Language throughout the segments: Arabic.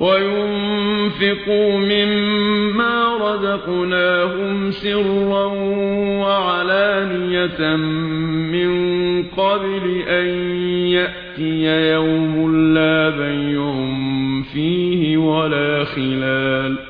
وَيُنْفِقُوا مِمَّا رَزَقْنَاهُمْ سِرًّا وَعَلَانِيَةً مِنْ قَبْلِ أَنْ يَأْتِيَ يَوْمٌ لَا بَيْعٌ فِيهِ وَلَا خِلَالٌ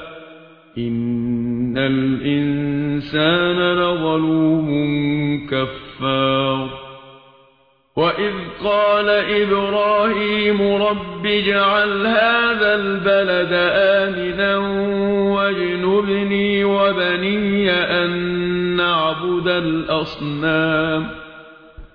ان الانسان لظلوم كفار واذ قال إبراهيم رب اجعل هذا البلد امنا واجنبني وبني ان نعبد الاصنام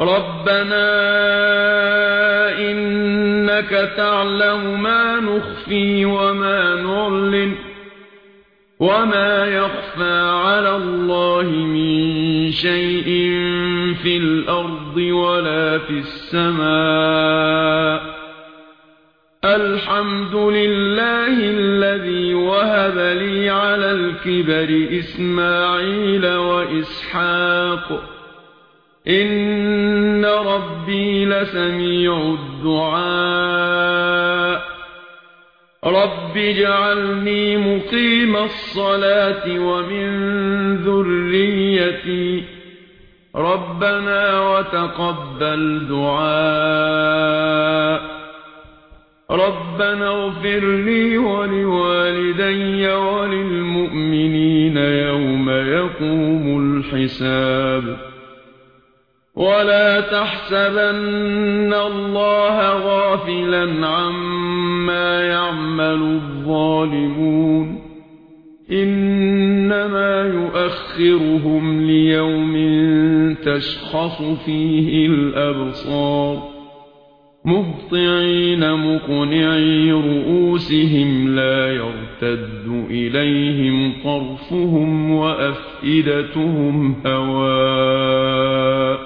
رَبَّنَا إِنَّكَ تَعْلَمُ مَا نُخْفِي وَمَا نُعْلِنُ وَمَا يَخْفَى عَلَى اللَّهِ مِنْ شَيْءٍ فِي الْأَرْضِ وَلَا فِي السَّمَاءِ الحمد لله الذي وهب لي على الكبر إسماعيل وإسحاق ان ربي لسميع الدعاء رب اجعلني مقيم الصلاة ومن ذريتي ربنا وتقبل دعاء ربنا اغفر لي ولوالدي وللمؤمنين يوم يقوم الحساب ولا تحسبن الله غافلا عما يعمل الظالمون انما يؤخرهم ليوم تشخص فيه الابصار مبطعين مقنعي رؤوسهم لا يرتد إليهم طرفهم وأفئدتهم هواء